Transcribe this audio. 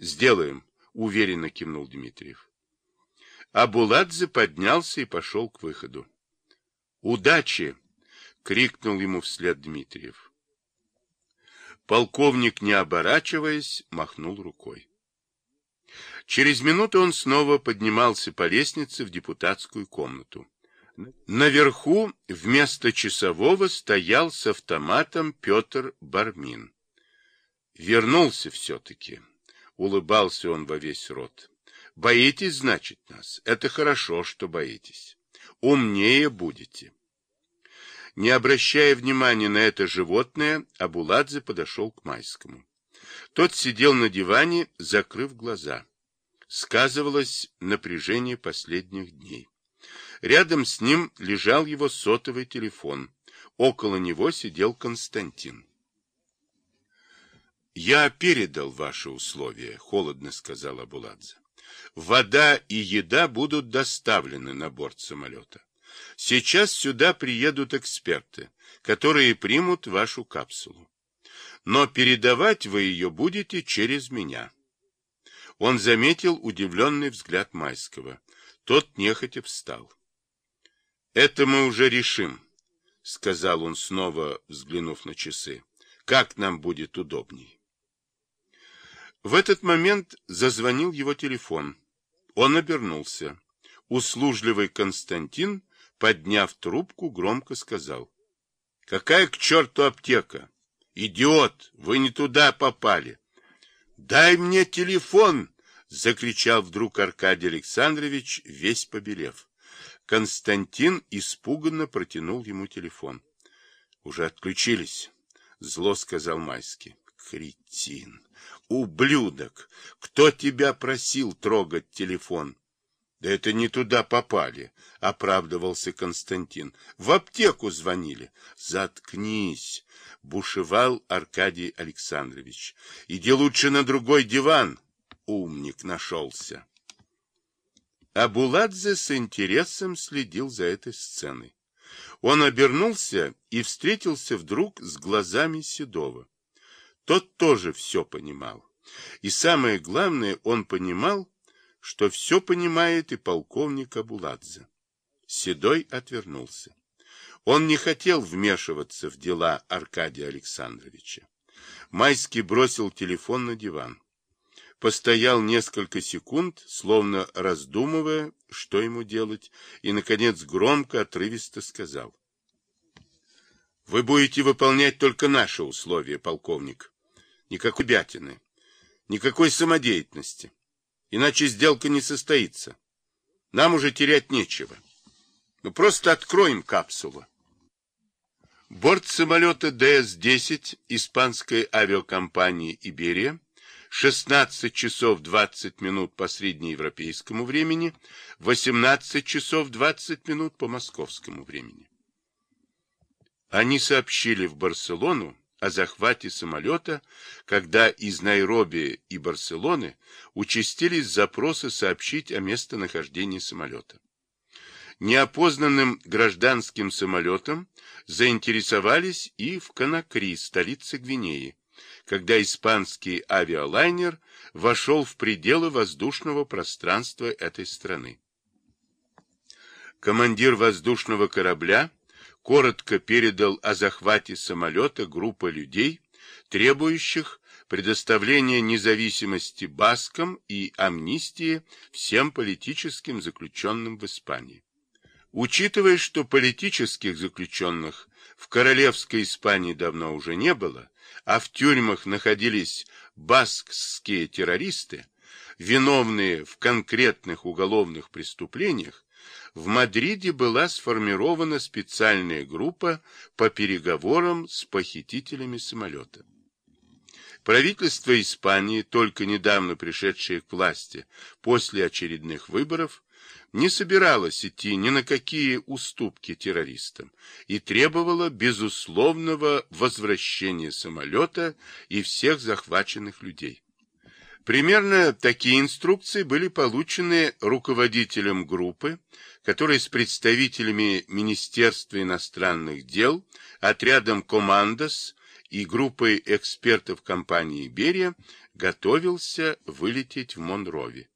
Сделаем, уверенно кивнул Дмитриев. А Буладзе поднялся и пошел к выходу. Удачи! крикнул ему вслед Дмитриев. Полковник, не оборачиваясь, махнул рукой. Через минуту он снова поднимался по лестнице в депутатскую комнату. Наверху вместо часового стоял с автоматом Петр Бармин. Вернулся все-таки. Улыбался он во весь рот. Боитесь, значит, нас? Это хорошо, что боитесь. Умнее будете. Не обращая внимания на это животное, Абуладзе подошел к Майскому. Тот сидел на диване, закрыв глаза. Сказывалось напряжение последних дней. Рядом с ним лежал его сотовый телефон. Около него сидел Константин. «Я передал ваши условия», — холодно сказал Абуладзе. «Вода и еда будут доставлены на борт самолета. Сейчас сюда приедут эксперты, которые примут вашу капсулу. Но передавать вы ее будете через меня». Он заметил удивленный взгляд Майского. Тот нехотя встал. Это мы уже решим, сказал он снова, взглянув на часы. Как нам будет удобней. В этот момент зазвонил его телефон. Он обернулся. Услужливый Константин, подняв трубку, громко сказал. — Какая к черту аптека? Идиот, вы не туда попали. — Дай мне телефон! — закричал вдруг Аркадий Александрович, весь побелев. Константин испуганно протянул ему телефон. — Уже отключились, — зло сказал Майский. — Кретин! Ублюдок! Кто тебя просил трогать телефон? — Да это не туда попали, — оправдывался Константин. — В аптеку звонили. — Заткнись! — бушевал Аркадий Александрович. — Иди лучше на другой диван. Умник нашелся. Абуладзе с интересом следил за этой сценой. Он обернулся и встретился вдруг с глазами Седова. Тот тоже все понимал. И самое главное, он понимал, что все понимает и полковник Абуладзе. Седой отвернулся. Он не хотел вмешиваться в дела Аркадия Александровича. Майский бросил телефон на диван постоял несколько секунд, словно раздумывая, что ему делать, и, наконец, громко, отрывисто сказал. — Вы будете выполнять только наши условия, полковник. Никакой бятины, никакой самодеятельности. Иначе сделка не состоится. Нам уже терять нечего. Мы просто откроем капсулу. Борт самолета ДС-10 испанской авиакомпании «Иберия» 16 часов 20 минут по среднеевропейскому времени, 18 часов 20 минут по московскому времени. Они сообщили в Барселону о захвате самолета, когда из Найроби и Барселоны участились запросы сообщить о местонахождении самолета. Неопознанным гражданским самолетом заинтересовались и в Конакри, столице Гвинеи, когда испанский авиалайнер вошел в пределы воздушного пространства этой страны. Командир воздушного корабля коротко передал о захвате самолета группы людей, требующих предоставления независимости баскам и амнистии всем политическим заключенным в Испании. Учитывая, что политических заключенных в королевской Испании давно уже не было, а в тюрьмах находились баскские террористы, виновные в конкретных уголовных преступлениях, в Мадриде была сформирована специальная группа по переговорам с похитителями самолета. Правительство Испании, только недавно пришедшее к власти после очередных выборов, не собиралась идти ни на какие уступки террористам и требовала безусловного возвращения самолета и всех захваченных людей. Примерно такие инструкции были получены руководителем группы, который с представителями Министерства иностранных дел, отрядом «Командос» и группой экспертов компании «Берия» готовился вылететь в Монрове.